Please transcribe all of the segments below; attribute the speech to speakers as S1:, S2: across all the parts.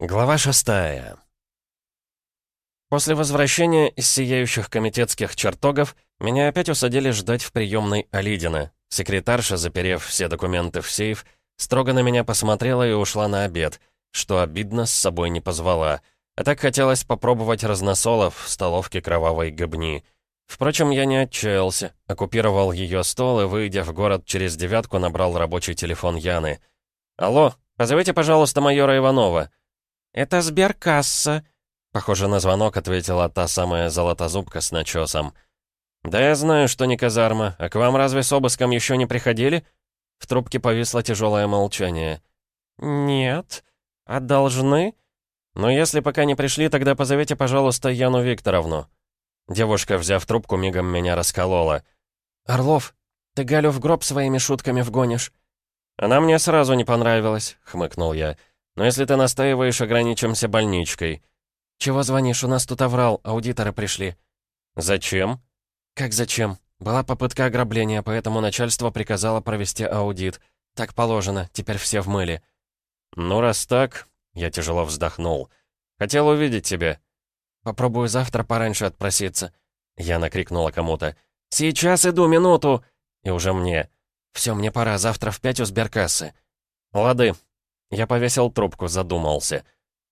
S1: Глава шестая. После возвращения из сияющих комитетских чертогов меня опять усадили ждать в приемной Алидина. Секретарша, заперев все документы в сейф, строго на меня посмотрела и ушла на обед, что обидно с собой не позвала. А так хотелось попробовать разносолов в столовке кровавой гобни. Впрочем, я не отчаялся, оккупировал ее стол и, выйдя в город через девятку, набрал рабочий телефон Яны. «Алло, позовите, пожалуйста, майора Иванова». «Это сберкасса», — похоже на звонок ответила та самая золотозубка с начесом. «Да я знаю, что не казарма. А к вам разве с обыском еще не приходили?» В трубке повисло тяжелое молчание. «Нет. А должны?» «Но если пока не пришли, тогда позовите, пожалуйста, Яну Викторовну». Девушка, взяв трубку, мигом меня расколола. «Орлов, ты Галю в гроб своими шутками вгонишь?» «Она мне сразу не понравилась», — хмыкнул я. Но если ты настаиваешь, ограничимся больничкой». «Чего звонишь? У нас тут оврал, аудиторы пришли». «Зачем?» «Как зачем? Была попытка ограбления, поэтому начальство приказало провести аудит. Так положено, теперь все в мыле». «Ну, раз так...» — я тяжело вздохнул. «Хотел увидеть тебя». «Попробую завтра пораньше отпроситься». Я накрикнула кому-то. «Сейчас иду, минуту!» И уже мне. «Все, мне пора, завтра в пять у сберкассы». «Лады, я повесил трубку, задумался.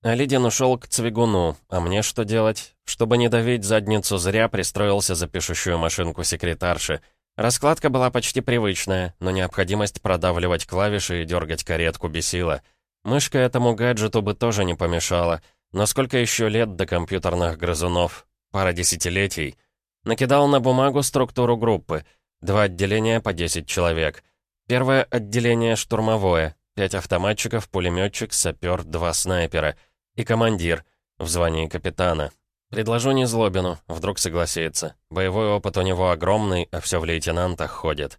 S1: Алидин ушел к Цвигуну, а мне что делать? Чтобы не давить задницу зря, пристроился за пишущую машинку секретарши. Раскладка была почти привычная, но необходимость продавливать клавиши и дергать каретку бесила. Мышка этому гаджету бы тоже не помешала. Но сколько еще лет до компьютерных грызунов? Пара десятилетий. Накидал на бумагу структуру группы. Два отделения по 10 человек. Первое отделение штурмовое, Пять автоматчиков, пулеметчик, сапер, два снайпера. И командир, в звании капитана. Предложу Незлобину, вдруг согласится. Боевой опыт у него огромный, а все в лейтенантах ходит.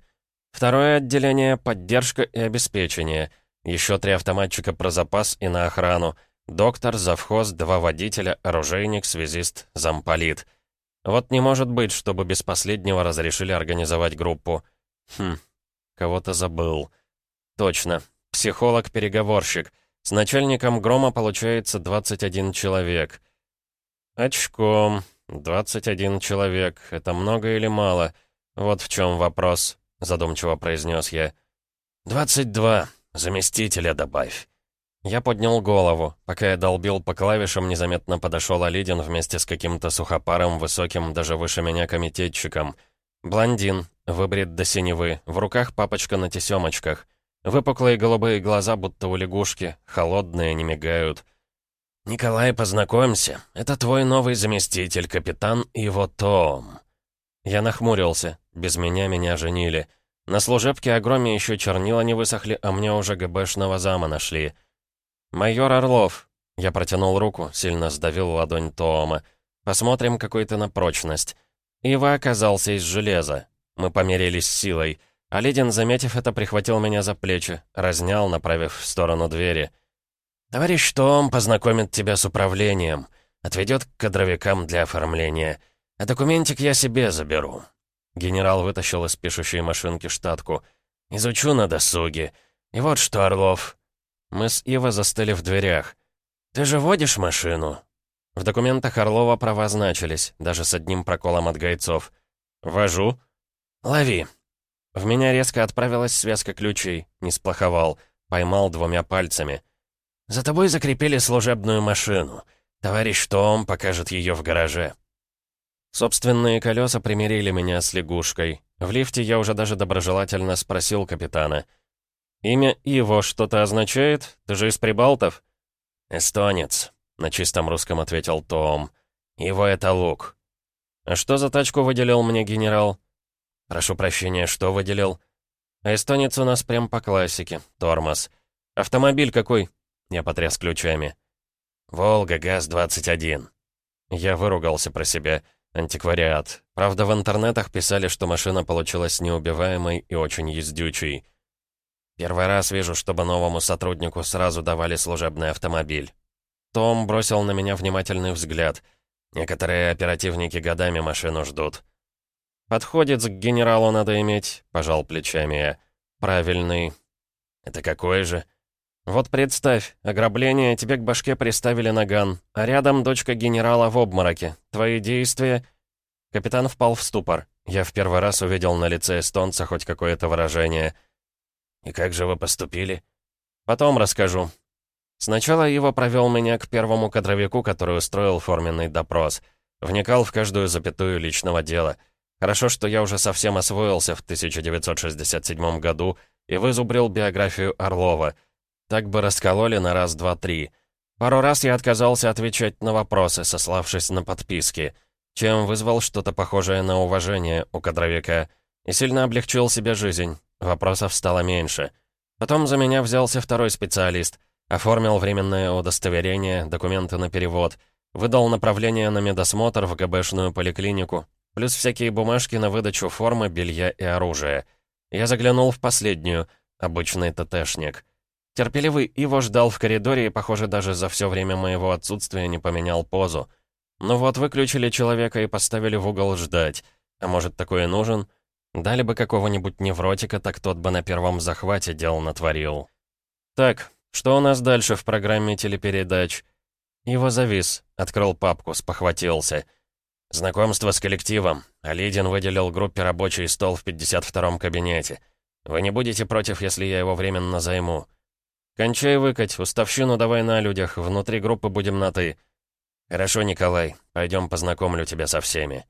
S1: Второе отделение — поддержка и обеспечение. Еще три автоматчика про запас и на охрану. Доктор, завхоз, два водителя, оружейник, связист, замполит. Вот не может быть, чтобы без последнего разрешили организовать группу. Хм, кого-то забыл. Точно, психолог-переговорщик. С начальником Грома получается 21 человек. Очком. 21 человек. Это много или мало? Вот в чем вопрос, задумчиво произнес я. 22. Заместителя добавь. Я поднял голову. Пока я долбил по клавишам, незаметно подошел Алидин вместе с каким-то сухопарым, высоким, даже выше меня комитетчиком. Блондин, выбрит до синевы, в руках папочка на тесемочках. Выпуклые голубые глаза, будто у лягушки, холодные, не мигают. «Николай, познакомься. Это твой новый заместитель, капитан Иво Том». Я нахмурился. Без меня меня женили. На служебке огроме еще чернила не высохли, а мне уже ГБшного зама нашли. «Майор Орлов». Я протянул руку, сильно сдавил ладонь Тома. «Посмотрим, какой ты на прочность». Ива оказался из железа. Мы померились силой. А Ледин, заметив это, прихватил меня за плечи, разнял, направив в сторону двери. «Товарищ Том познакомит тебя с управлением, отведет к кадровикам для оформления, а документик я себе заберу». Генерал вытащил из пишущей машинки штатку. «Изучу на досуге. И вот что, Орлов». Мы с Ива застыли в дверях. «Ты же водишь машину?» В документах Орлова права значились, даже с одним проколом от гайцов. «Вожу». «Лови». В меня резко отправилась связка ключей. Не сплоховал. Поймал двумя пальцами. «За тобой закрепили служебную машину. Товарищ Том покажет ее в гараже». Собственные колеса примирили меня с лягушкой. В лифте я уже даже доброжелательно спросил капитана. «Имя Иво что-то означает? Ты же из Прибалтов?» «Эстонец», — на чистом русском ответил Том. «Его это лук». «А что за тачку выделил мне генерал?» «Прошу прощения, что выделил?» «А эстонец у нас прям по классике. Тормоз. Автомобиль какой?» Я потряс ключами. «Волга, ГАЗ-21». Я выругался про себя. Антиквариат. Правда, в интернетах писали, что машина получилась неубиваемой и очень ездючей. Первый раз вижу, чтобы новому сотруднику сразу давали служебный автомобиль. Том бросил на меня внимательный взгляд. Некоторые оперативники годами машину ждут. «Подходит к генералу надо иметь», — пожал плечами я. «Правильный». «Это какой же?» Вот представь, ограбление, тебе к башке приставили наган, а рядом дочка генерала в обмороке. Твои действия...» Капитан впал в ступор. Я в первый раз увидел на лице эстонца хоть какое-то выражение. «И как же вы поступили?» «Потом расскажу». Сначала его провел меня к первому кадровику, который устроил форменный допрос. Вникал в каждую запятую личного дела. Хорошо, что я уже совсем освоился в 1967 году и вызубрил биографию Орлова. Так бы раскололи на раз, два, три. Пару раз я отказался отвечать на вопросы, сославшись на подписки, чем вызвал что-то похожее на уважение у кадровика и сильно облегчил себе жизнь. Вопросов стало меньше. Потом за меня взялся второй специалист, оформил временное удостоверение, документы на перевод, выдал направление на медосмотр в ГБшную поликлинику, плюс всякие бумажки на выдачу формы, белья и оружия. Я заглянул в последнюю, обычный ТТшник. Терпеливый Иво ждал в коридоре и, похоже, даже за все время моего отсутствия не поменял позу. Ну вот, выключили человека и поставили в угол ждать. А может, такое нужен? Дали бы какого-нибудь невротика, так тот бы на первом захвате дел натворил. Так, что у нас дальше в программе телепередач? Его завис, открыл папку, спохватился — «Знакомство с коллективом. Алидин выделил группе рабочий стол в 52-м кабинете. Вы не будете против, если я его временно займу?» «Кончай выкать, уставщину давай на людях, внутри группы будем на «ты». «Хорошо, Николай, пойдем познакомлю тебя со всеми».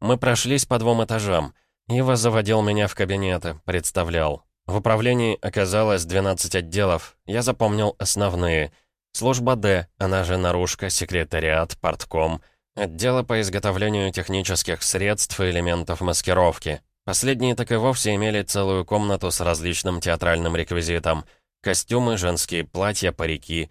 S1: Мы прошлись по двум этажам. Ива заводил меня в кабинеты, представлял. В управлении оказалось 12 отделов. Я запомнил основные. Служба «Д», она же наружка, секретариат, портком — Отделы по изготовлению технических средств и элементов маскировки. Последние так и вовсе имели целую комнату с различным театральным реквизитом. Костюмы, женские платья, парики.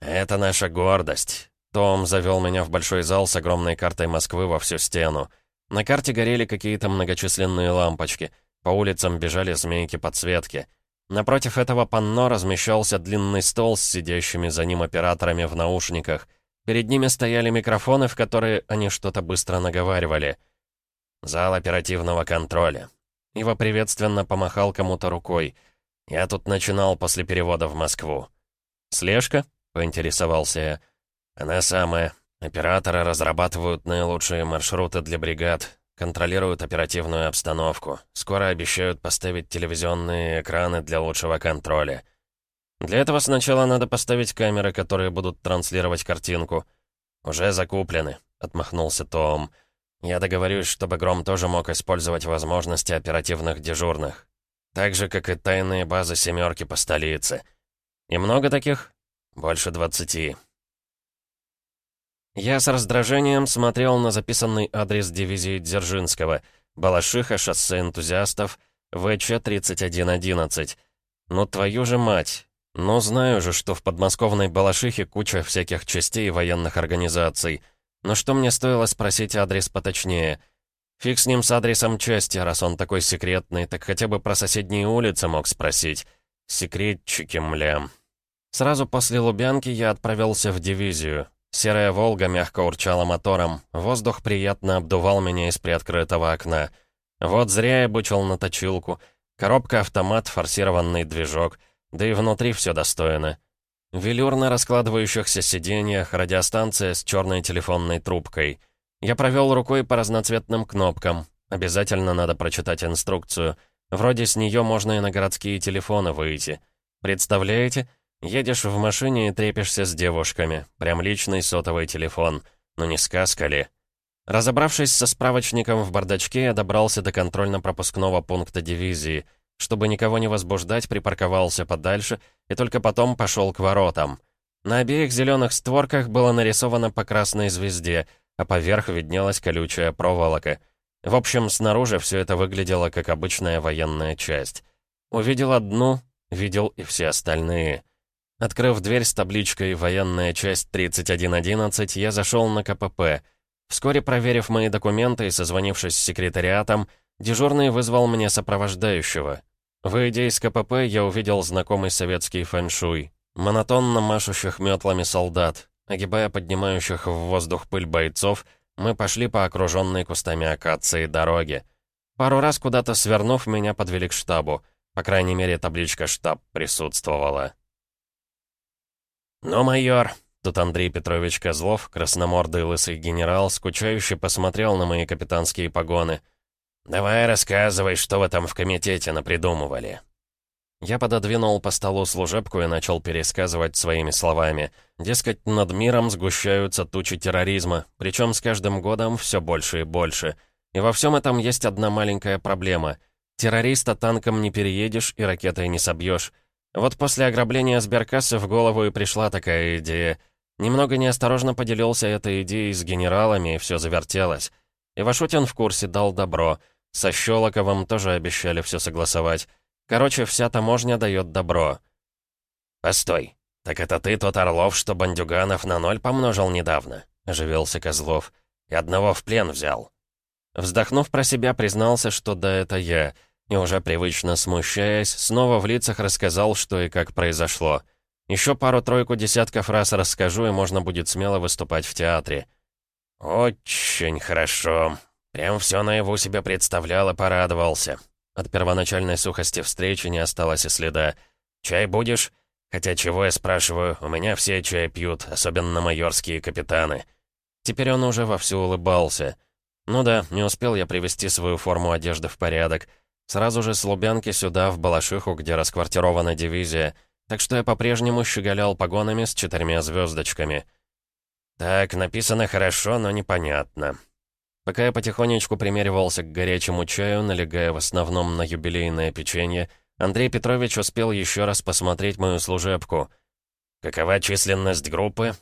S1: «Это наша гордость». Том завел меня в большой зал с огромной картой Москвы во всю стену. На карте горели какие-то многочисленные лампочки. По улицам бежали змейки подсветки. Напротив этого панно размещался длинный стол с сидящими за ним операторами в наушниках — Перед ними стояли микрофоны, в которые они что-то быстро наговаривали. «Зал оперативного контроля». Ива приветственно помахал кому-то рукой. «Я тут начинал после перевода в Москву». «Слежка?» — поинтересовался я. «Она самая. Операторы разрабатывают наилучшие маршруты для бригад, контролируют оперативную обстановку. Скоро обещают поставить телевизионные экраны для лучшего контроля. Для этого сначала надо поставить камеры, которые будут транслировать картинку. «Уже закуплены», — отмахнулся Том. «Я договорюсь, чтобы Гром тоже мог использовать возможности оперативных дежурных. Так же, как и тайные базы «семерки» по столице. И много таких? Больше двадцати». Я с раздражением смотрел на записанный адрес дивизии Дзержинского. Балашиха, шоссе энтузиастов, ВЧ-3111. Ну твою же мать, но знаю же, что в подмосковной Балашихе куча всяких частей военных организаций. Но что мне стоило спросить адрес поточнее? Фиг с ним с адресом части, раз он такой секретный, так хотя бы про соседние улицы мог спросить. Секретчики, мля. Сразу после Лубянки я отправился в дивизию. Серая «Волга» мягко урчала мотором. Воздух приятно обдувал меня из приоткрытого окна. Вот зря я бычил на точилку. Коробка-автомат, форсированный движок — да и внутри все достойно. Велюр на раскладывающихся сиденьях, радиостанция с черной телефонной трубкой. Я провел рукой по разноцветным кнопкам. Обязательно надо прочитать инструкцию. Вроде с нее можно и на городские телефоны выйти. Представляете? Едешь в машине и трепишься с девушками. Прям личный сотовый телефон. Ну не сказка ли? Разобравшись со справочником в бардачке, я добрался до контрольно-пропускного пункта дивизии — чтобы никого не возбуждать, припарковался подальше и только потом пошел к воротам. На обеих зеленых створках было нарисовано по красной звезде, а поверх виднелась колючая проволока. В общем, снаружи все это выглядело как обычная военная часть. Увидел одну, видел и все остальные. Открыв дверь с табличкой «Военная часть 3111», я зашел на КПП. Вскоре, проверив мои документы и созвонившись с секретариатом, дежурный вызвал мне сопровождающего. Выйдя из КПП, я увидел знакомый советский фэншуй. Монотонно машущих метлами солдат. Огибая поднимающих в воздух пыль бойцов, мы пошли по окруженной кустами акации дороге. Пару раз куда-то свернув, меня подвели к штабу. По крайней мере, табличка «штаб» присутствовала. «Ну, майор!» Тут Андрей Петрович Козлов, красномордый лысый генерал, скучающе посмотрел на мои капитанские погоны. «Давай рассказывай, что вы там в комитете напридумывали». Я пододвинул по столу служебку и начал пересказывать своими словами. Дескать, над миром сгущаются тучи терроризма, причем с каждым годом все больше и больше. И во всем этом есть одна маленькая проблема. Террориста танком не переедешь и ракетой не собьешь. Вот после ограбления сберкассы в голову и пришла такая идея. Немного неосторожно поделился этой идеей с генералами, и все завертелось. И Вашутин в курсе дал добро. Со Щелоковым тоже обещали все согласовать. Короче, вся таможня дает добро. «Постой, так это ты тот Орлов, что бандюганов на ноль помножил недавно?» — оживился Козлов. «И одного в плен взял». Вздохнув про себя, признался, что да, это я, и уже привычно смущаясь, снова в лицах рассказал, что и как произошло. Еще пару-тройку десятков раз расскажу, и можно будет смело выступать в театре. «Очень хорошо. Прям все наяву себе представлял и порадовался. От первоначальной сухости встречи не осталось и следа. «Чай будешь?» Хотя чего я спрашиваю, у меня все чай пьют, особенно майорские капитаны. Теперь он уже вовсю улыбался. Ну да, не успел я привести свою форму одежды в порядок. Сразу же с Лубянки сюда, в Балашиху, где расквартирована дивизия, так что я по-прежнему щеголял погонами с четырьмя звездочками. Так, написано хорошо, но непонятно. Пока я потихонечку примеривался к горячему чаю, налегая в основном на юбилейное печенье, Андрей Петрович успел еще раз посмотреть мою служебку. «Какова численность группы?»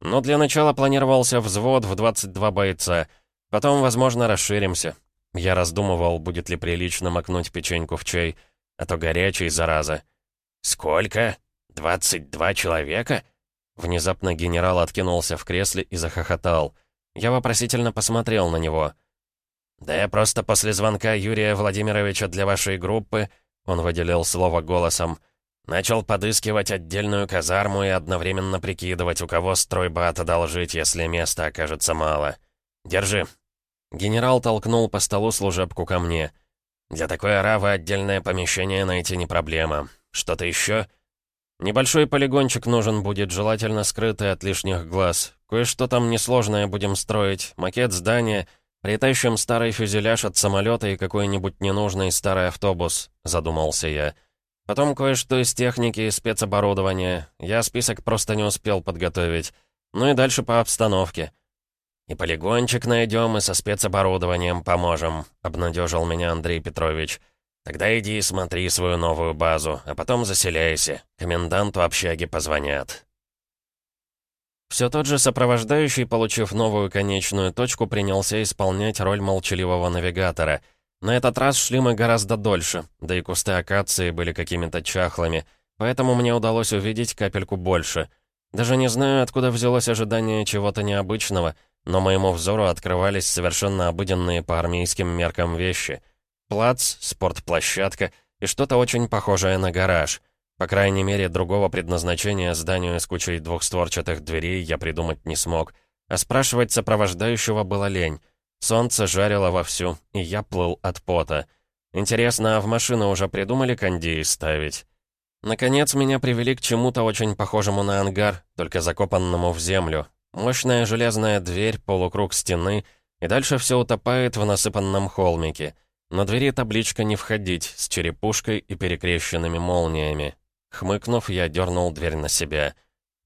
S1: «Ну, для начала планировался взвод в 22 бойца. Потом, возможно, расширимся». Я раздумывал, будет ли прилично макнуть печеньку в чай, а то горячий, зараза. «Сколько? 22 человека?» Внезапно генерал откинулся в кресле и захохотал. Я вопросительно посмотрел на него. «Да я просто после звонка Юрия Владимировича для вашей группы», он выделил слово голосом, «начал подыскивать отдельную казарму и одновременно прикидывать, у кого стройбат одолжить, если места окажется мало. Держи». Генерал толкнул по столу служебку ко мне. «Для такой аравы отдельное помещение найти не проблема. Что-то еще?» «Небольшой полигончик нужен будет, желательно скрытый от лишних глаз. Кое-что там несложное будем строить. Макет здания, притащим старый фюзеляж от самолета и какой-нибудь ненужный старый автобус», — задумался я. «Потом кое-что из техники и спецоборудования. Я список просто не успел подготовить. Ну и дальше по обстановке». «И полигончик найдем, и со спецоборудованием поможем», — обнадежил меня Андрей Петрович. «Тогда иди и смотри свою новую базу, а потом заселяйся. Коменданту общаги позвонят». Все тот же сопровождающий, получив новую конечную точку, принялся исполнять роль молчаливого навигатора. На этот раз шли мы гораздо дольше, да и кусты акации были какими-то чахлыми, поэтому мне удалось увидеть капельку больше. Даже не знаю, откуда взялось ожидание чего-то необычного, но моему взору открывались совершенно обыденные по армейским меркам вещи. Плац, спортплощадка и что-то очень похожее на гараж — по крайней мере, другого предназначения зданию с кучей двухстворчатых дверей я придумать не смог. А спрашивать сопровождающего было лень. Солнце жарило вовсю, и я плыл от пота. Интересно, а в машину уже придумали кондеи ставить? Наконец, меня привели к чему-то очень похожему на ангар, только закопанному в землю. Мощная железная дверь, полукруг стены, и дальше все утопает в насыпанном холмике. На двери табличка «Не входить» с черепушкой и перекрещенными молниями. Хмыкнув, я дернул дверь на себя.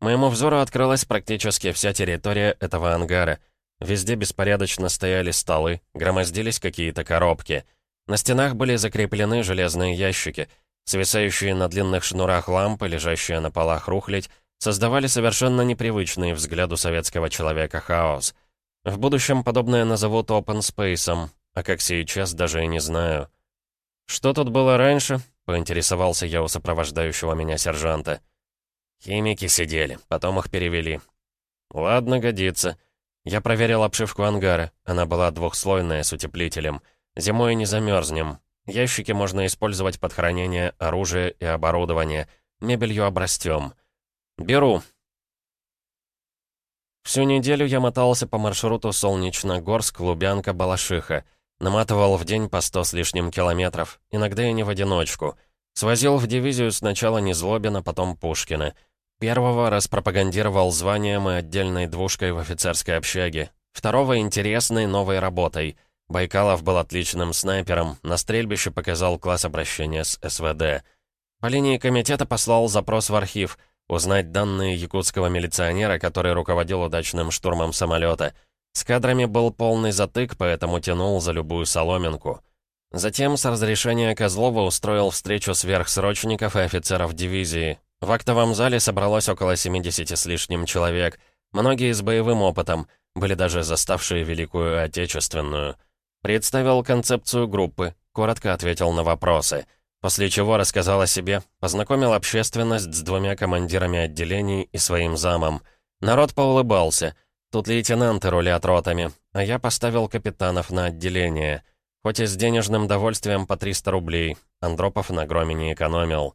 S1: Моему взору открылась практически вся территория этого ангара. Везде беспорядочно стояли столы, громоздились какие-то коробки. На стенах были закреплены железные ящики. Свисающие на длинных шнурах лампы, лежащие на полах рухлядь, создавали совершенно непривычный взгляду советского человека хаос. В будущем подобное назовут open space, а как сейчас, даже и не знаю. Что тут было раньше, Поинтересовался я у сопровождающего меня сержанта. Химики сидели, потом их перевели. Ладно, годится. Я проверил обшивку ангара. Она была двухслойная, с утеплителем. Зимой не замерзнем. Ящики можно использовать под хранение оружия и оборудования. Мебелью обрастем. Беру. Всю неделю я мотался по маршруту Солнечногорск, Лубянка, Балашиха. Наматывал в день по сто с лишним километров, иногда и не в одиночку. Свозил в дивизию сначала Незлобина, потом Пушкина. Первого распропагандировал званием и отдельной двушкой в офицерской общаге. Второго — интересной новой работой. Байкалов был отличным снайпером, на стрельбище показал класс обращения с СВД. По линии комитета послал запрос в архив, узнать данные якутского милиционера, который руководил удачным штурмом самолета. С кадрами был полный затык, поэтому тянул за любую соломинку. Затем с разрешения Козлова устроил встречу сверхсрочников и офицеров дивизии. В актовом зале собралось около 70 с лишним человек, многие с боевым опытом, были даже заставшие Великую Отечественную. Представил концепцию группы, коротко ответил на вопросы, после чего рассказал о себе, познакомил общественность с двумя командирами отделений и своим замом. Народ поулыбался. Тут лейтенанты рулят ротами, а я поставил капитанов на отделение. Хоть и с денежным довольствием по 300 рублей, Андропов на громе не экономил.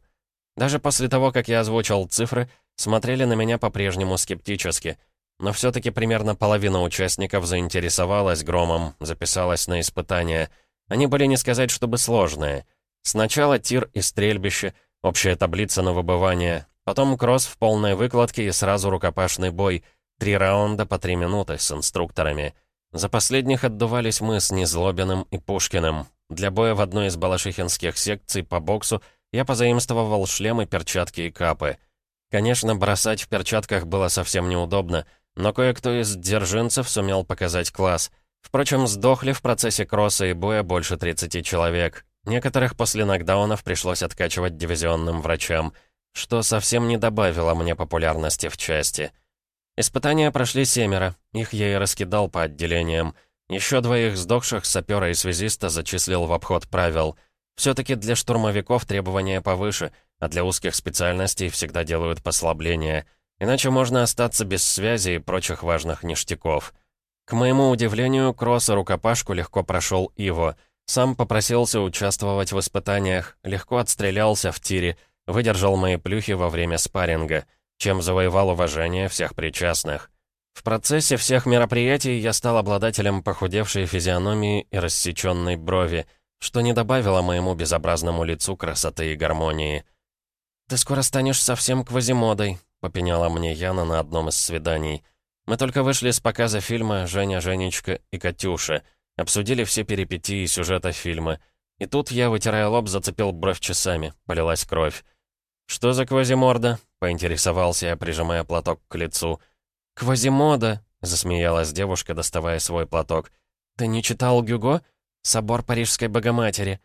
S1: Даже после того, как я озвучил цифры, смотрели на меня по-прежнему скептически. Но все-таки примерно половина участников заинтересовалась громом, записалась на испытания. Они были не сказать, чтобы сложные. Сначала тир и стрельбище, общая таблица на выбывание, потом кросс в полной выкладке и сразу рукопашный бой, три раунда по три минуты с инструкторами. За последних отдувались мы с Незлобиным и Пушкиным. Для боя в одной из балашихинских секций по боксу я позаимствовал шлемы, перчатки и капы. Конечно, бросать в перчатках было совсем неудобно, но кое-кто из дзержинцев сумел показать класс. Впрочем, сдохли в процессе кросса и боя больше 30 человек. Некоторых после нокдаунов пришлось откачивать дивизионным врачам, что совсем не добавило мне популярности в части. Испытания прошли семеро, их я и раскидал по отделениям. Еще двоих сдохших сапера и связиста зачислил в обход правил — все-таки для штурмовиков требования повыше, а для узких специальностей всегда делают послабления. Иначе можно остаться без связи и прочих важных ништяков. К моему удивлению, кросс и рукопашку легко прошел Иво. Сам попросился участвовать в испытаниях, легко отстрелялся в тире, выдержал мои плюхи во время спарринга, чем завоевал уважение всех причастных. В процессе всех мероприятий я стал обладателем похудевшей физиономии и рассеченной брови — что не добавило моему безобразному лицу красоты и гармонии. «Ты скоро станешь совсем квазимодой», — попеняла мне Яна на одном из свиданий. Мы только вышли с показа фильма «Женя, Женечка и Катюша», обсудили все перипетии сюжета фильма. И тут я, вытирая лоб, зацепил бровь часами, полилась кровь. «Что за квазиморда?» — поинтересовался я, прижимая платок к лицу. «Квазимода», — засмеялась девушка, доставая свой платок. «Ты не читал Гюго? Собор Парижской Богоматери.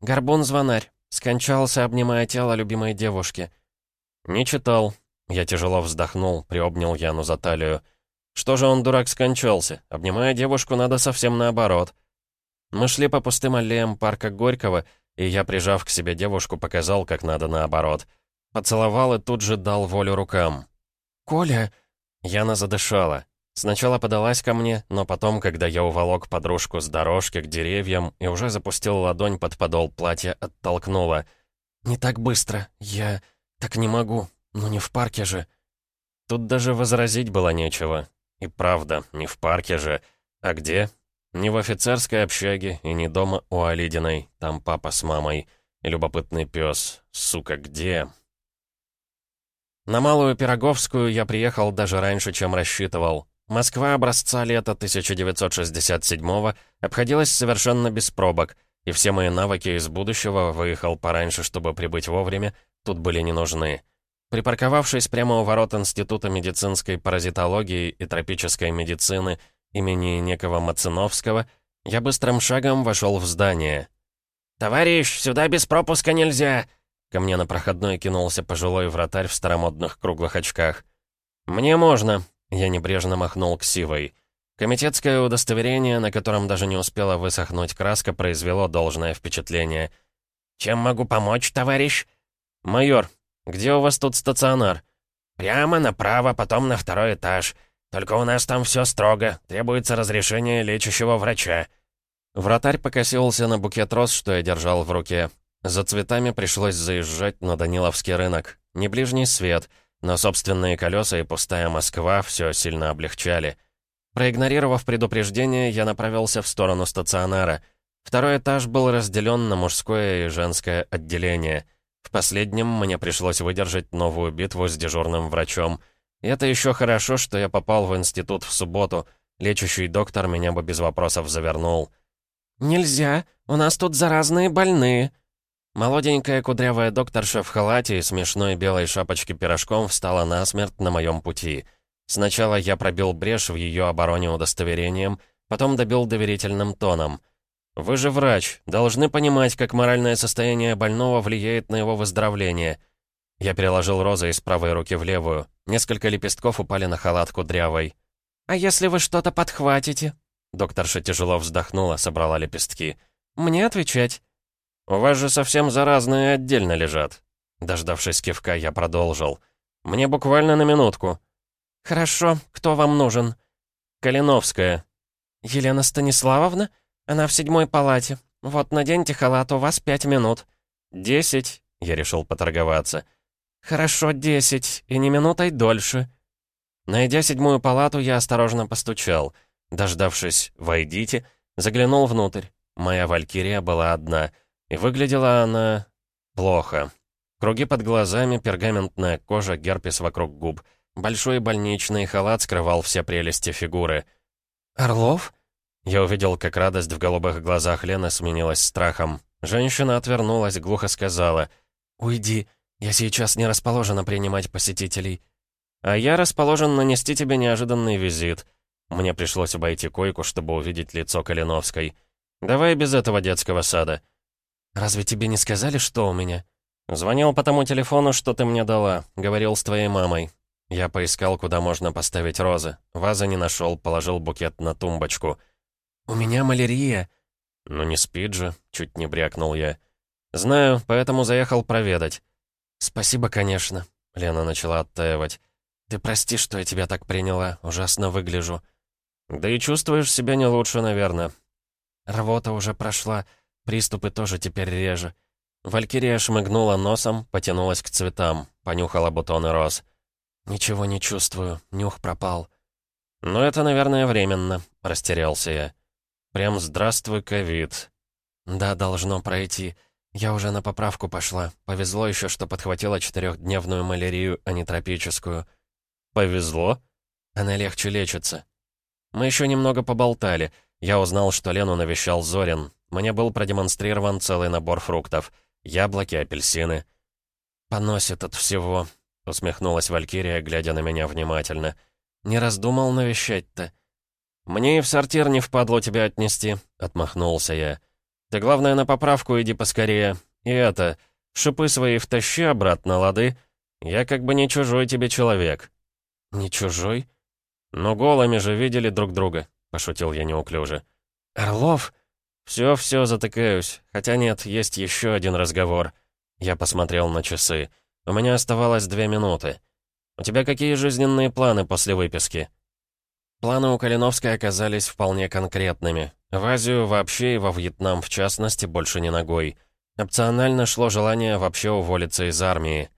S1: Горбун-звонарь. Скончался, обнимая тело любимой девушки. Не читал. Я тяжело вздохнул, приобнял Яну за талию. Что же он, дурак, скончался? Обнимая девушку, надо совсем наоборот. Мы шли по пустым аллеям парка Горького, и я, прижав к себе девушку, показал, как надо наоборот. Поцеловал и тут же дал волю рукам. «Коля!» Яна задышала. Сначала подалась ко мне, но потом, когда я уволок подружку с дорожки к деревьям и уже запустил ладонь под подол платья, оттолкнула. «Не так быстро. Я... так не могу. Ну не в парке же». Тут даже возразить было нечего. И правда, не в парке же. А где? Не в офицерской общаге и не дома у Алидиной. Там папа с мамой. И любопытный пес. Сука, где? На Малую Пироговскую я приехал даже раньше, чем рассчитывал. Москва образца лета 1967 обходилась совершенно без пробок, и все мои навыки из будущего выехал пораньше, чтобы прибыть вовремя, тут были не нужны. Припарковавшись прямо у ворот Института медицинской паразитологии и тропической медицины имени некого Мациновского, я быстрым шагом вошел в здание. «Товарищ, сюда без пропуска нельзя!» Ко мне на проходной кинулся пожилой вратарь в старомодных круглых очках. «Мне можно», я небрежно махнул ксивой. Комитетское удостоверение, на котором даже не успела высохнуть краска, произвело должное впечатление. «Чем могу помочь, товарищ?» «Майор, где у вас тут стационар?» «Прямо направо, потом на второй этаж. Только у нас там все строго. Требуется разрешение лечащего врача». Вратарь покосился на букет роз, что я держал в руке. За цветами пришлось заезжать на Даниловский рынок. Не ближний свет — но собственные колеса и пустая Москва все сильно облегчали. Проигнорировав предупреждение, я направился в сторону стационара. Второй этаж был разделен на мужское и женское отделение. В последнем мне пришлось выдержать новую битву с дежурным врачом. И это еще хорошо, что я попал в институт в субботу. Лечащий доктор меня бы без вопросов завернул.
S2: «Нельзя, у нас тут заразные больные».
S1: Молоденькая кудрявая докторша в халате и смешной белой шапочке пирожком встала насмерть на моем пути. Сначала я пробил брешь в ее обороне удостоверением, потом добил доверительным тоном. «Вы же врач, должны понимать, как моральное состояние больного влияет на его выздоровление». Я переложил розы из правой руки в левую. Несколько лепестков упали на халат кудрявой.
S2: «А если вы что-то подхватите?»
S1: Докторша тяжело вздохнула, собрала лепестки.
S2: «Мне отвечать?»
S1: «У вас же совсем заразные отдельно лежат». Дождавшись кивка, я продолжил. «Мне буквально на минутку».
S2: «Хорошо, кто вам нужен?»
S1: «Калиновская».
S2: «Елена Станиславовна?» «Она в седьмой палате. Вот, наденьте халат, у вас пять минут».
S1: «Десять», — я решил поторговаться.
S2: «Хорошо, десять, и не минутой дольше».
S1: Найдя седьмую палату, я осторожно постучал. Дождавшись «Войдите», заглянул внутрь. Моя валькирия была одна, и выглядела она... плохо. Круги под глазами, пергаментная кожа, герпес вокруг губ. Большой больничный халат скрывал все прелести фигуры.
S2: «Орлов?»
S1: Я увидел, как радость в голубых глазах Лены сменилась страхом. Женщина отвернулась, глухо сказала.
S2: «Уйди, я сейчас не расположена принимать посетителей».
S1: «А я расположен нанести тебе неожиданный визит». Мне пришлось обойти койку, чтобы увидеть лицо Калиновской. «Давай без этого детского сада».
S2: «Разве тебе не сказали, что у меня?»
S1: «Звонил по тому телефону, что ты мне дала. Говорил с твоей мамой. Я поискал, куда можно поставить розы. Вазы не нашел, положил букет на тумбочку.
S2: «У меня малярия».
S1: «Ну не спит же», — чуть не брякнул я. «Знаю, поэтому заехал проведать».
S2: «Спасибо, конечно», —
S1: Лена начала оттаивать.
S2: «Ты прости, что я тебя так приняла, ужасно выгляжу».
S1: «Да и чувствуешь себя не лучше, наверное».
S2: «Рвота уже прошла, приступы тоже теперь реже».
S1: Валькирия шмыгнула носом, потянулась к цветам, понюхала бутоны роз.
S2: «Ничего не чувствую, нюх пропал».
S1: «Ну, это, наверное, временно», — растерялся я. Прям здравствуй, ковид.
S2: Да, должно пройти. Я уже на поправку пошла. Повезло еще, что подхватила четырехдневную малярию, а не тропическую.
S1: Повезло?
S2: Она легче лечится.
S1: Мы еще немного поболтали. Я узнал, что Лену навещал Зорин. Мне был продемонстрирован целый набор фруктов. Яблоки, апельсины.
S2: «Поносит от всего», — усмехнулась Валькирия, глядя на меня внимательно. «Не раздумал навещать-то?»
S1: «Мне и в сортир не впадло тебя отнести», — отмахнулся я. «Ты, главное, на поправку иди поскорее. И это, шипы свои втащи обратно, лады. Я как бы не чужой тебе человек».
S2: «Не чужой?»
S1: «Ну, голыми же видели друг друга», — пошутил я неуклюже.
S2: «Орлов?»
S1: «Все-все, затыкаюсь. Хотя нет, есть еще один разговор». Я посмотрел на часы. У меня оставалось две минуты. «У тебя какие жизненные планы после выписки?» Планы у Калиновской оказались вполне конкретными. В Азию вообще и во Вьетнам в частности больше не ногой. Опционально шло желание вообще уволиться из армии.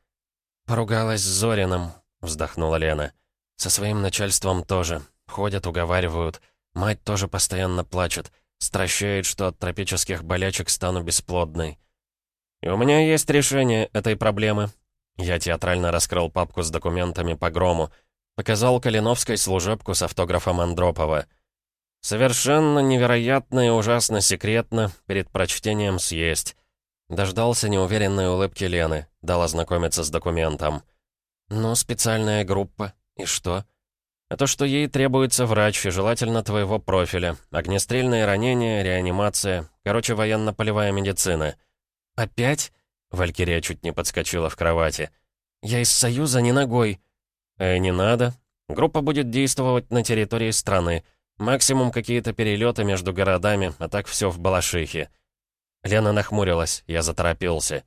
S2: «Поругалась с Зориным», — вздохнула Лена. «Со своим начальством тоже. Ходят, уговаривают. Мать тоже постоянно плачет. Стращает, что от тропических болячек стану бесплодной».
S1: «И у меня есть решение этой проблемы». Я театрально раскрыл папку с документами по грому — Показал Калиновской служебку с автографом Андропова. Совершенно невероятно и ужасно секретно, перед прочтением съесть. Дождался неуверенной улыбки Лены, дал ознакомиться с документом.
S2: «Ну, специальная группа. И что?»
S1: «А то, что ей требуется врач, и желательно твоего профиля. Огнестрельные ранения, реанимация. Короче, военно-полевая медицина».
S2: «Опять?»
S1: Валькирия чуть не подскочила в кровати.
S2: «Я из Союза не ногой».
S1: «Э, не надо. Группа будет действовать на территории страны. Максимум какие-то перелеты между городами, а так все в Балашихе». Лена нахмурилась, я заторопился.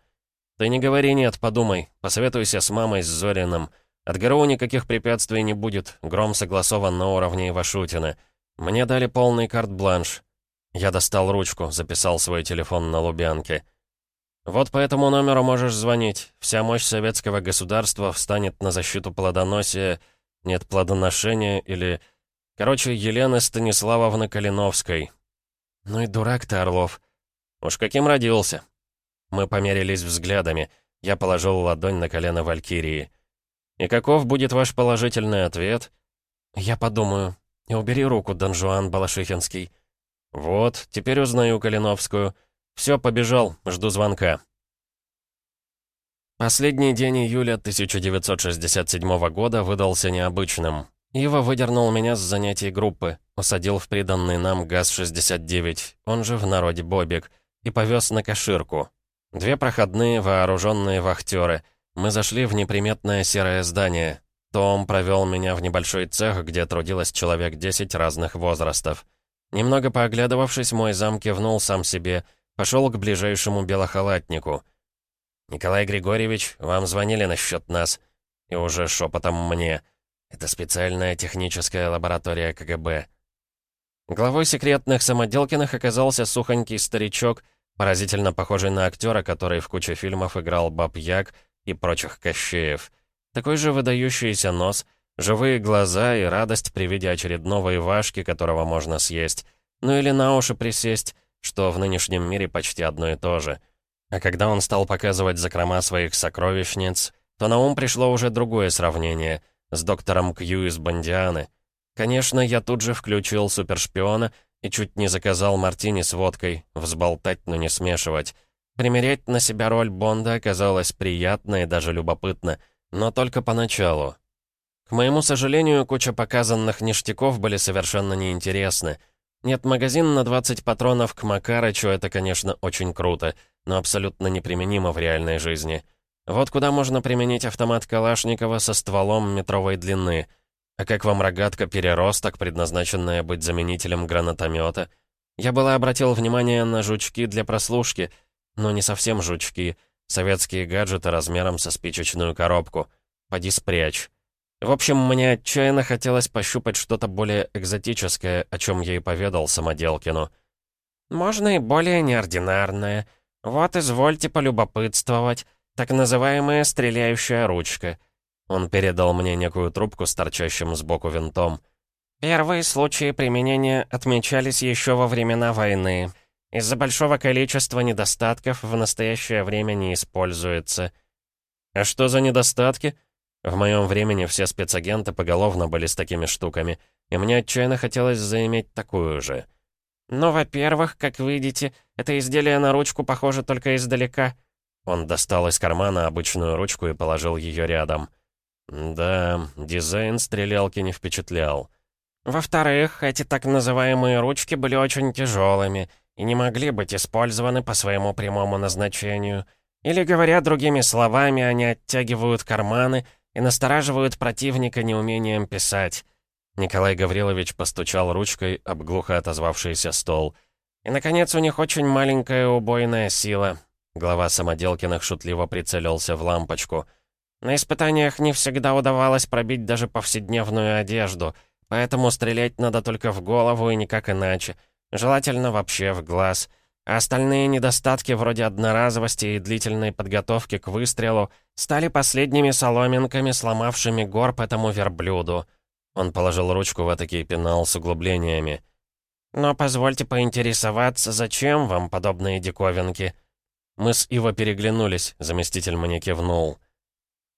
S1: «Ты не говори нет, подумай. Посоветуйся с мамой, с Зориным. От ГРУ никаких препятствий не будет. Гром согласован на уровне Ивашутина. Мне дали полный карт-бланш». Я достал ручку, записал свой телефон на Лубянке. «Вот по этому номеру можешь звонить. Вся мощь советского государства встанет на защиту плодоносия, нет плодоношения или... Короче, Елены Станиславовны Калиновской».
S2: «Ну и дурак ты, Орлов».
S1: «Уж каким родился?» Мы померились взглядами. Я положил ладонь на колено Валькирии. «И каков будет ваш положительный ответ?» «Я подумаю. И убери руку, Дон Жуан Балашихинский». «Вот, теперь узнаю Калиновскую. Все, побежал, жду звонка». Последний день июля 1967 года выдался необычным. Ива выдернул меня с занятий группы, усадил в приданный нам ГАЗ-69, он же в народе Бобик, и повез на Каширку. Две проходные вооруженные вахтеры. Мы зашли в неприметное серое здание. Том провел меня в небольшой цех, где трудилось человек 10 разных возрастов. Немного пооглядывавшись, мой зам кивнул сам себе, пошел к ближайшему белохалатнику. «Николай Григорьевич, вам звонили насчет нас?» И уже шепотом мне – это специальная техническая лаборатория КГБ. Главой секретных самоделкиных оказался сухонький старичок, поразительно похожий на актера, который в куче фильмов играл Баб Як и прочих Кощеев. Такой же выдающийся нос, живые глаза и радость при виде очередного ивашки, которого можно съесть. Ну или на уши присесть, что в нынешнем мире почти одно и то же. А когда он стал показывать закрома своих сокровищниц, то на ум пришло уже другое сравнение — с доктором Кью из Бондианы. Конечно, я тут же включил супершпиона и чуть не заказал мартини с водкой, взболтать, но не смешивать. Примерять на себя роль Бонда оказалось приятно и даже любопытно, но только поначалу. К моему сожалению, куча показанных ништяков были совершенно неинтересны. Нет, магазин на 20 патронов к Макарычу — это, конечно, очень круто, но абсолютно неприменимо в реальной жизни. Вот куда можно применить автомат Калашникова со стволом метровой длины. А как вам рогатка-переросток, предназначенная быть заменителем гранатомета? Я было обратил внимание на жучки для прослушки, но не совсем жучки. Советские гаджеты размером со спичечную коробку. Поди спрячь. В общем, мне отчаянно хотелось пощупать что-то более экзотическое, о чем я и поведал Самоделкину. «Можно и более неординарное. Вот, извольте полюбопытствовать. Так называемая стреляющая ручка. Он передал мне некую трубку с торчащим сбоку винтом. Первые случаи применения отмечались еще во времена войны. Из-за большого количества недостатков в настоящее время не используется. А что за недостатки? В моем времени все спецагенты поголовно были с такими штуками, и мне отчаянно хотелось заиметь такую же. Ну, во-первых, как видите, это изделие на ручку похоже только издалека. Он достал из кармана обычную ручку и положил ее рядом. Да, дизайн стрелялки не впечатлял. Во-вторых, эти так называемые ручки были очень тяжелыми и не могли быть использованы по своему прямому назначению. Или, говоря другими словами, они оттягивают карманы и настораживают противника неумением писать. Николай Гаврилович постучал ручкой об глухо отозвавшийся стол. И, наконец, у них очень маленькая убойная сила. Глава самоделкиных шутливо прицелился в лампочку. «На испытаниях не всегда удавалось пробить даже повседневную одежду, поэтому стрелять надо только в голову и никак иначе. Желательно вообще в глаз. А остальные недостатки вроде одноразовости и длительной подготовки к выстрелу стали последними соломинками, сломавшими горб этому верблюду». Он положил ручку в этакий пенал с углублениями. «Но позвольте поинтересоваться, зачем вам подобные диковинки?» Мы с Иво переглянулись, заместитель мне кивнул.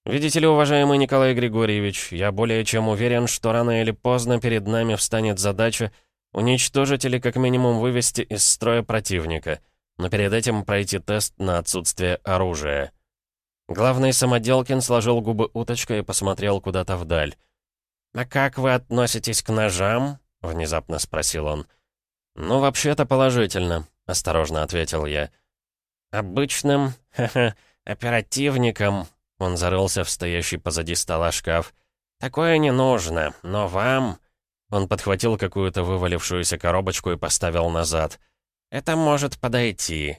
S1: «Видите ли, уважаемый Николай Григорьевич, я более чем уверен, что рано или поздно перед нами встанет задача уничтожить или как минимум вывести из строя противника, но перед этим пройти тест на отсутствие оружия». Главный самоделкин сложил губы уточкой и посмотрел куда-то вдаль. «А как вы относитесь к ножам?» — внезапно спросил он. «Ну, вообще-то положительно», — осторожно ответил я. «Обычным, ха-ха, оперативником», — он зарылся в стоящий позади стола шкаф. «Такое не нужно, но вам...» Он подхватил какую-то вывалившуюся коробочку и поставил назад. «Это может подойти».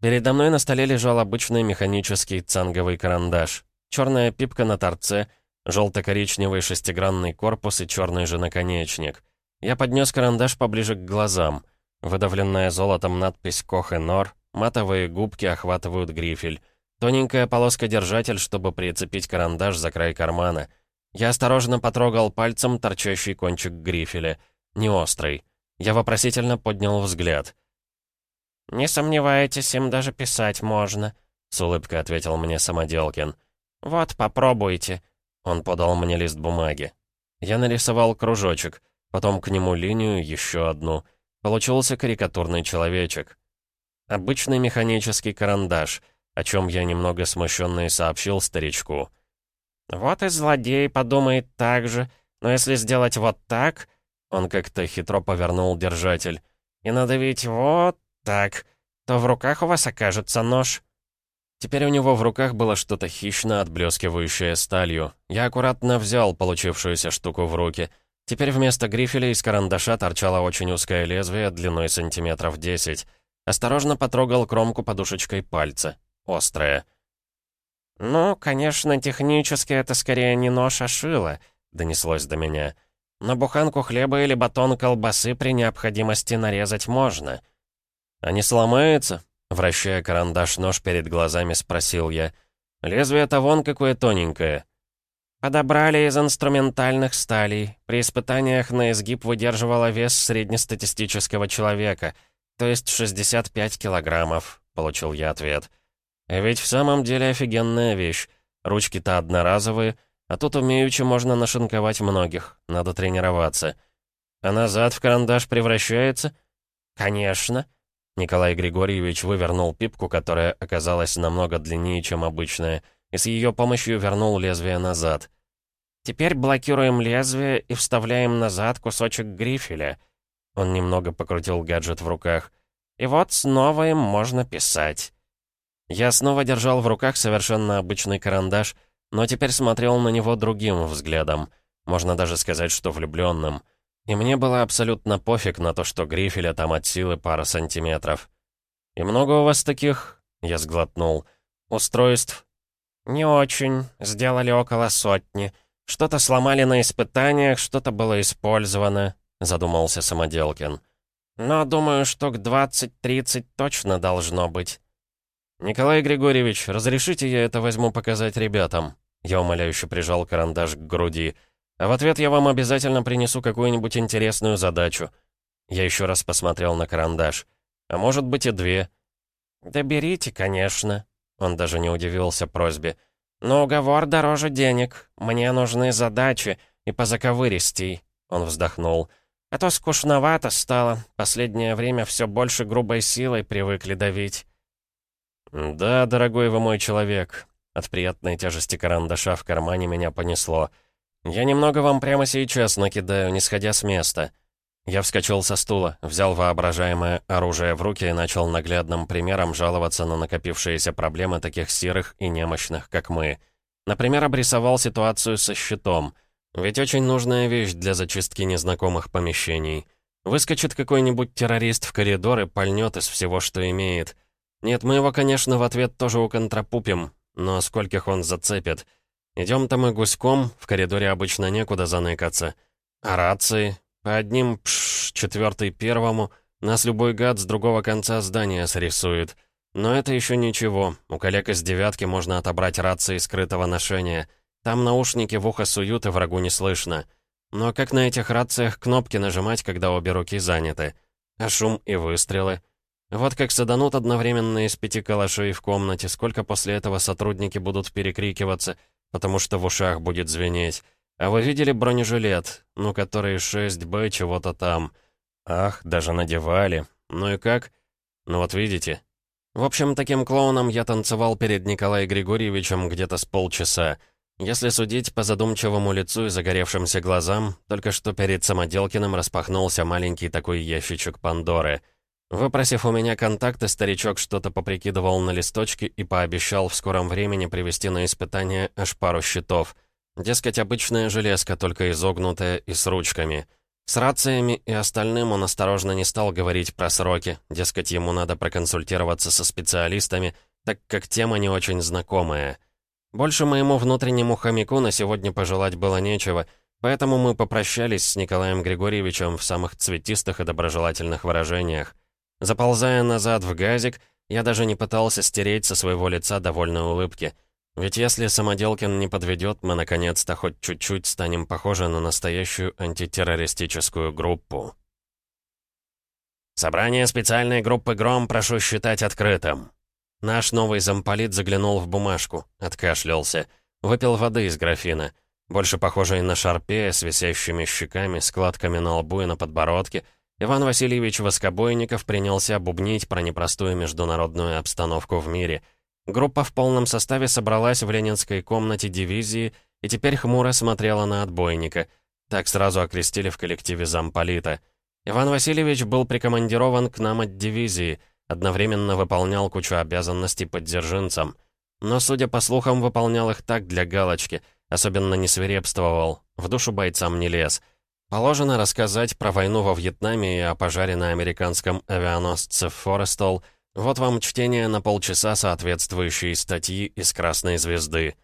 S1: Передо мной на столе лежал обычный механический цанговый карандаш. Черная пипка на торце, желто-коричневый шестигранный корпус и черный же наконечник. Я поднес карандаш поближе к глазам. Выдавленная золотом надпись «Кох и Нор», Матовые губки охватывают грифель. Тоненькая полоска-держатель, чтобы прицепить карандаш за край кармана. Я осторожно потрогал пальцем торчащий кончик грифеля. Не острый. Я вопросительно поднял взгляд. «Не сомневайтесь, им даже писать можно». — с улыбкой ответил мне Самоделкин. «Вот, попробуйте». Он подал мне лист бумаги. Я нарисовал кружочек, потом к нему линию, еще одну. Получился карикатурный человечек. Обычный механический карандаш, о чем я немного смущенно и сообщил старичку. «Вот и злодей подумает так же, но если сделать вот так...» Он как-то хитро повернул держатель. «И надавить вот так, то в руках у вас окажется нож». Теперь у него в руках было что-то хищно отблескивающее сталью. Я аккуратно взял получившуюся штуку в руки. Теперь вместо грифеля из карандаша торчало очень узкое лезвие длиной сантиметров 10. Осторожно потрогал кромку подушечкой пальца. Острая. «Ну, конечно, технически это скорее не нож, а шило», — донеслось до меня. «Но буханку хлеба или батон колбасы при необходимости нарезать можно». «А не сломается?» Вращая карандаш-нож перед глазами, спросил я. «Лезвие-то вон какое тоненькое». «Подобрали из инструментальных сталей. При испытаниях на изгиб выдерживала вес среднестатистического человека, то есть 65 килограммов», — получил я ответ. «Ведь в самом деле офигенная вещь. Ручки-то одноразовые, а тут умеючи можно нашинковать многих. Надо тренироваться. А назад в карандаш превращается?» «Конечно». Николай Григорьевич вывернул пипку, которая оказалась намного длиннее, чем обычная, и с ее помощью вернул лезвие назад. «Теперь блокируем лезвие и вставляем назад кусочек грифеля». Он немного покрутил гаджет в руках. «И вот снова им можно писать». Я снова держал в руках совершенно обычный карандаш, но теперь смотрел на него другим взглядом. Можно даже сказать, что влюбленным. И мне было абсолютно пофиг на то, что грифеля там от силы пара сантиметров. «И много у вас таких?» — я сглотнул. «Устройств?» «Не очень. Сделали около сотни. Что-то сломали на испытаниях, что-то было использовано», — задумался Самоделкин. «Но, думаю, штук 20-30 точно должно быть». «Николай Григорьевич, разрешите я это возьму показать ребятам?» Я умоляюще прижал карандаш к груди. А в ответ я вам обязательно принесу какую-нибудь интересную задачу. Я еще раз посмотрел на карандаш. А может быть и две. Да берите, конечно. Он даже не удивился просьбе. Но уговор дороже денег. Мне нужны задачи и по заковыристей. Он вздохнул. А то скучновато стало. Последнее время все больше грубой силой привыкли давить. «Да, дорогой вы мой человек». От приятной тяжести карандаша в кармане меня понесло. «Я немного вам прямо сейчас накидаю, не сходя с места». Я вскочил со стула, взял воображаемое оружие в руки и начал наглядным примером жаловаться на накопившиеся проблемы таких серых и немощных, как мы. Например, обрисовал ситуацию со щитом. Ведь очень нужная вещь для зачистки незнакомых помещений. Выскочит какой-нибудь террорист в коридор и пальнет из всего, что имеет. Нет, мы его, конечно, в ответ тоже уконтрапупим, но скольких он зацепит — Идем там и гуськом, в коридоре обычно некуда заныкаться. А рации? По одним пш, четвертый первому, нас любой гад с другого конца здания срисует. Но это еще ничего, у коллег из девятки можно отобрать рации скрытого ношения. Там наушники в ухо суют и врагу не слышно. Но как на этих рациях кнопки нажимать, когда обе руки заняты? А шум и выстрелы? Вот как саданут одновременно из пяти калашей в комнате, сколько после этого сотрудники будут перекрикиваться — потому что в ушах будет звенеть. А вы видели бронежилет? Ну, который 6Б чего-то там. Ах, даже надевали. Ну и как? Ну вот видите. В общем, таким клоуном я танцевал перед Николаем Григорьевичем где-то с полчаса. Если судить по задумчивому лицу и загоревшимся глазам, только что перед Самоделкиным распахнулся маленький такой ящичек Пандоры — Выпросив у меня контакты, старичок что-то поприкидывал на листочке и пообещал в скором времени привести на испытание аж пару щитов. Дескать, обычная железка, только изогнутая и с ручками. С рациями и остальным он осторожно не стал говорить про сроки, дескать, ему надо проконсультироваться со специалистами, так как тема не очень знакомая. Больше моему внутреннему хомяку на сегодня пожелать было нечего, поэтому мы попрощались с Николаем Григорьевичем в самых цветистых и доброжелательных выражениях. Заползая назад в газик, я даже не пытался стереть со своего лица довольной улыбки. Ведь если Самоделкин не подведет, мы наконец-то хоть чуть-чуть станем похожи на настоящую антитеррористическую группу. Собрание специальной группы «Гром» прошу считать открытым. Наш новый замполит заглянул в бумажку, откашлялся. Выпил воды из графина. Больше похожей на шарпея, с висящими щеками, складками на лбу и на подбородке, Иван Васильевич Воскобойников принялся бубнить про непростую международную обстановку в мире. Группа в полном составе собралась в ленинской комнате дивизии и теперь хмуро смотрела на отбойника. Так сразу окрестили в коллективе замполита. Иван Васильевич был прикомандирован к нам от дивизии — Одновременно выполнял кучу обязанностей поддержинцам. Но, судя по слухам, выполнял их так для галочки, особенно не свирепствовал, в душу бойцам не лез. Положено рассказать про войну во Вьетнаме и о пожаре на американском авианосце «Форестол». Вот вам чтение на полчаса соответствующей статьи из «Красной звезды».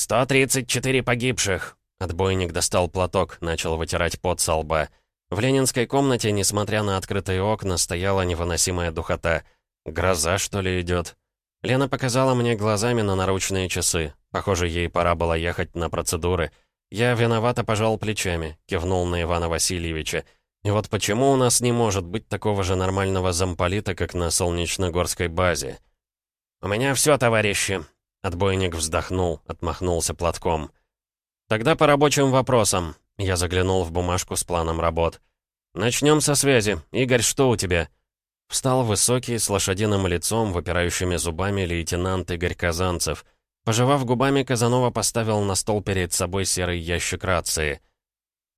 S1: «134 погибших!» Отбойник достал платок, начал вытирать пот со лба. В ленинской комнате, несмотря на открытые окна, стояла невыносимая духота. Гроза, что ли, идет? Лена показала мне глазами на наручные часы. Похоже, ей пора было ехать на процедуры. Я виновато пожал плечами, кивнул на Ивана Васильевича. И вот почему у нас не может быть такого же нормального замполита, как на Солнечногорской базе? «У меня все, товарищи!» Отбойник вздохнул, отмахнулся платком. «Тогда по рабочим вопросам. Я заглянул в бумажку с планом работ. «Начнем со связи. Игорь, что у тебя?» Встал высокий, с лошадиным лицом, выпирающими зубами лейтенант Игорь Казанцев. Пожевав губами, Казанова поставил на стол перед собой серый ящик рации.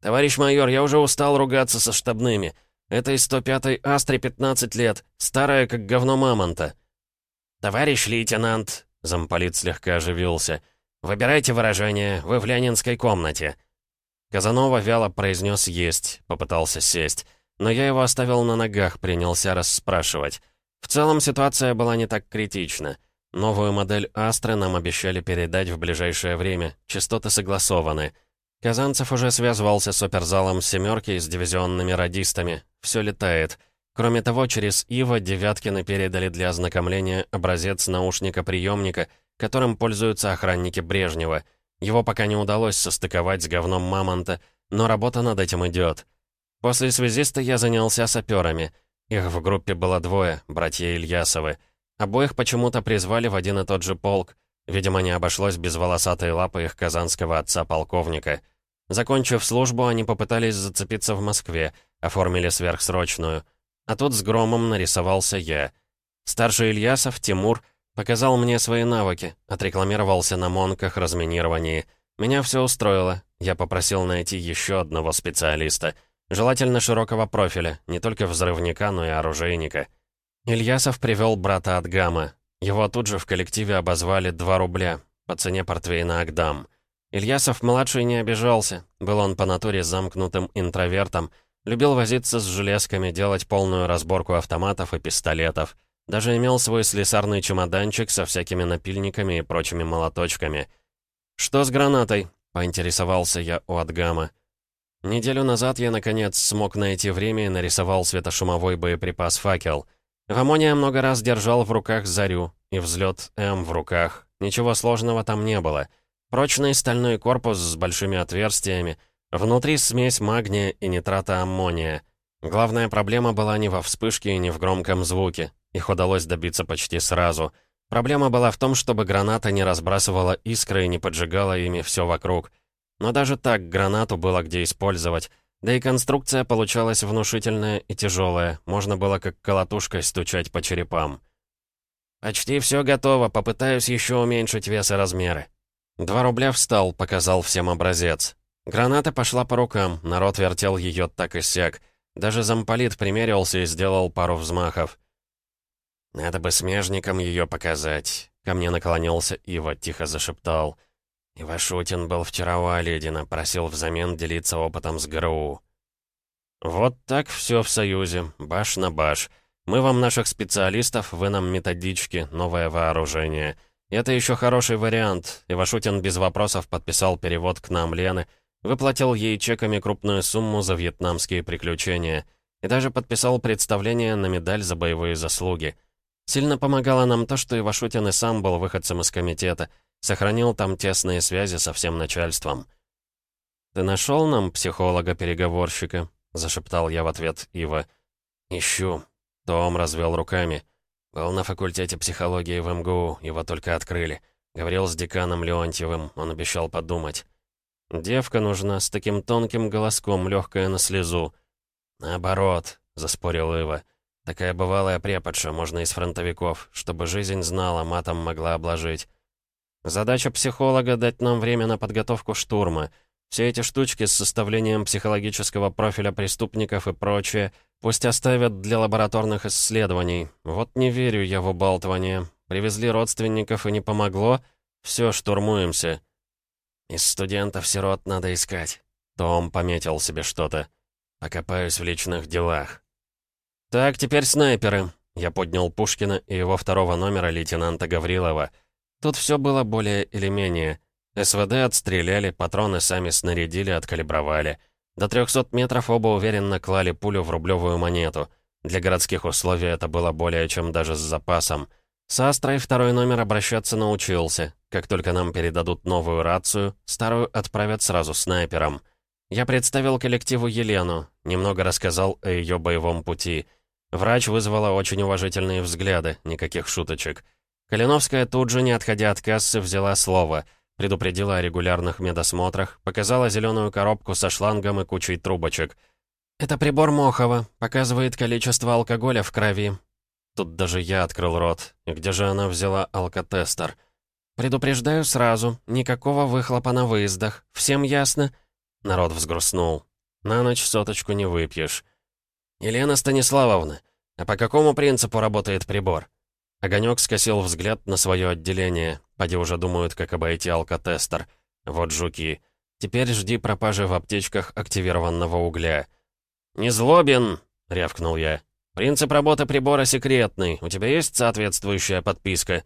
S1: «Товарищ майор, я уже устал ругаться со штабными. Этой 105-й Астре 15 лет, старая, как говно мамонта». «Товарищ лейтенант», — замполит слегка оживился, — «выбирайте выражение, вы в ленинской комнате». Казанова вяло произнес «есть», попытался сесть. Но я его оставил на ногах, принялся расспрашивать. В целом ситуация была не так критична. Новую модель «Астры» нам обещали передать в ближайшее время. Частоты согласованы. Казанцев уже связывался с оперзалом «семерки» с дивизионными радистами. Все летает. Кроме того, через Ива Девяткины передали для ознакомления образец наушника-приемника, которым пользуются охранники Брежнева — его пока не удалось состыковать с говном мамонта, но работа над этим идет. После связиста я занялся саперами. Их в группе было двое, братья Ильясовы. Обоих почему-то призвали в один и тот же полк. Видимо, не обошлось без волосатой лапы их казанского отца-полковника. Закончив службу, они попытались зацепиться в Москве, оформили сверхсрочную. А тут с громом нарисовался я. Старший Ильясов, Тимур — Показал мне свои навыки, отрекламировался на монках, разминировании. Меня все устроило. Я попросил найти еще одного специалиста. Желательно широкого профиля, не только взрывника, но и оружейника. Ильясов привел брата от Гамма. Его тут же в коллективе обозвали 2 рубля, по цене портвейна Агдам. Ильясов-младший не обижался. Был он по натуре замкнутым интровертом. Любил возиться с железками, делать полную разборку автоматов и пистолетов. Даже имел свой слесарный чемоданчик со всякими напильниками и прочими молоточками. «Что с гранатой?» — поинтересовался я у Адгама. Неделю назад я, наконец, смог найти время и нарисовал светошумовой боеприпас «Факел». ОМОНе много раз держал в руках «Зарю» и взлет «М» в руках. Ничего сложного там не было. Прочный стальной корпус с большими отверстиями, внутри смесь магния и нитрата аммония. Главная проблема была не во вспышке и не в громком звуке. Их удалось добиться почти сразу. Проблема была в том, чтобы граната не разбрасывала искры и не поджигала ими все вокруг. Но даже так гранату было где использовать. Да и конструкция получалась внушительная и тяжелая. Можно было как колотушкой стучать по черепам. «Почти все готово, попытаюсь еще уменьшить вес и размеры». Два рубля встал, показал всем образец. Граната пошла по рукам, народ вертел ее так и сяк. Даже замполит примерился и сделал пару взмахов. «Надо бы смежникам ее показать», — ко мне наклонился Ива, тихо зашептал. «Ивашутин был вчера у Оледина, просил взамен делиться опытом с ГРУ». «Вот так все в Союзе, баш на баш. Мы вам наших специалистов, вы нам методички, новое вооружение. Это еще хороший вариант. Ивашутин без вопросов подписал перевод к нам Лены, выплатил ей чеками крупную сумму за вьетнамские приключения и даже подписал представление на медаль за боевые заслуги». Сильно помогало нам то, что Ивашутин и сам был выходцем из комитета, сохранил там тесные связи со всем начальством. «Ты нашел нам психолога-переговорщика?» — зашептал я в ответ Ива. «Ищу». Том развел руками.
S2: Был на факультете психологии в МГУ, его только открыли. Говорил с деканом Леонтьевым, он обещал подумать. Девка нужна с таким тонким голоском, легкая на слезу. Наоборот, заспорил Ива. Такая бывалая преподша, можно из фронтовиков, чтобы жизнь знала, матом могла обложить. Задача психолога — дать нам время на подготовку штурма. Все эти штучки с составлением психологического профиля преступников и прочее пусть оставят для лабораторных исследований. Вот не верю я в убалтывание. Привезли родственников и не помогло. Все, штурмуемся. Из студентов-сирот надо искать. Том пометил себе что-то. Покопаюсь в личных делах. Так, теперь снайперы. Я поднял Пушкина и его второго номера лейтенанта Гаврилова. Тут все было более или менее. СВД отстреляли, патроны сами снарядили, откалибровали. До 300 метров оба уверенно клали пулю в рублевую монету. Для городских условий это было более чем даже с запасом. С Астрой второй номер обращаться научился. Как только нам передадут новую рацию, старую отправят сразу снайпером. Я представил коллективу Елену, немного рассказал о ее боевом пути. Врач вызвала очень уважительные взгляды, никаких шуточек. Калиновская тут же, не отходя от кассы, взяла слово — предупредила о регулярных медосмотрах, показала зеленую коробку со шлангом и кучей трубочек. «Это прибор Мохова, показывает количество алкоголя в крови». Тут даже я открыл рот. Где же она взяла алкотестер? «Предупреждаю сразу, никакого выхлопа на выездах. Всем ясно?» Народ взгрустнул. «На ночь соточку не выпьешь». «Елена Станиславовна, а по какому принципу работает прибор?» Огонек скосил взгляд на свое отделение. Поди уже думают, как обойти алкотестер. Вот жуки. Теперь жди пропажи в аптечках активированного угля. «Не злобен!» — рявкнул я. «Принцип работы прибора секретный. У тебя есть соответствующая подписка?»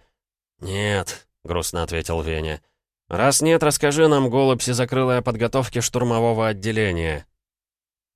S2: «Нет», — грустно ответил Веня. «Раз нет, расскажи нам, голубь, закрылая подготовки штурмового отделения».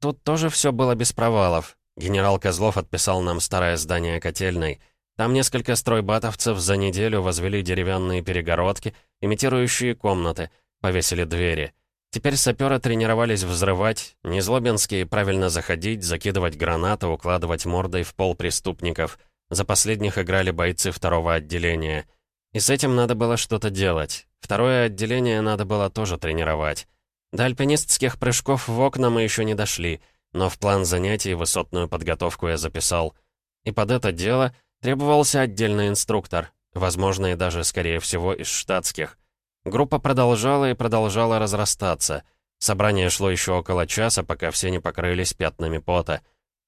S2: Тут тоже все было без провалов. Генерал Козлов отписал нам старое здание котельной — там несколько стройбатовцев за неделю возвели деревянные перегородки, имитирующие комнаты, повесили двери. Теперь саперы тренировались взрывать, незлобинские правильно заходить, закидывать гранаты, укладывать мордой в пол преступников. За последних играли бойцы второго отделения. И с этим надо было что-то делать. Второе отделение надо было тоже тренировать. До альпинистских прыжков в окна мы еще не дошли, но в план занятий высотную подготовку я записал. И под это дело Требовался отдельный инструктор, возможно, и даже, скорее всего, из штатских. Группа продолжала и продолжала разрастаться. Собрание шло еще около часа, пока все не покрылись пятнами пота.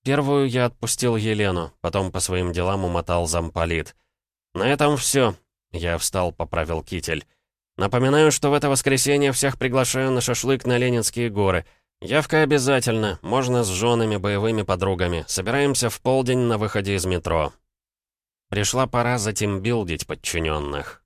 S2: Первую я отпустил Елену, потом по своим делам умотал замполит. «На этом все. Я встал, поправил китель. «Напоминаю, что в это воскресенье всех приглашаю на шашлык на Ленинские горы. Явка обязательно, можно с женами, боевыми подругами. Собираемся в полдень на выходе из метро». Пришла пора затембилдить подчиненных.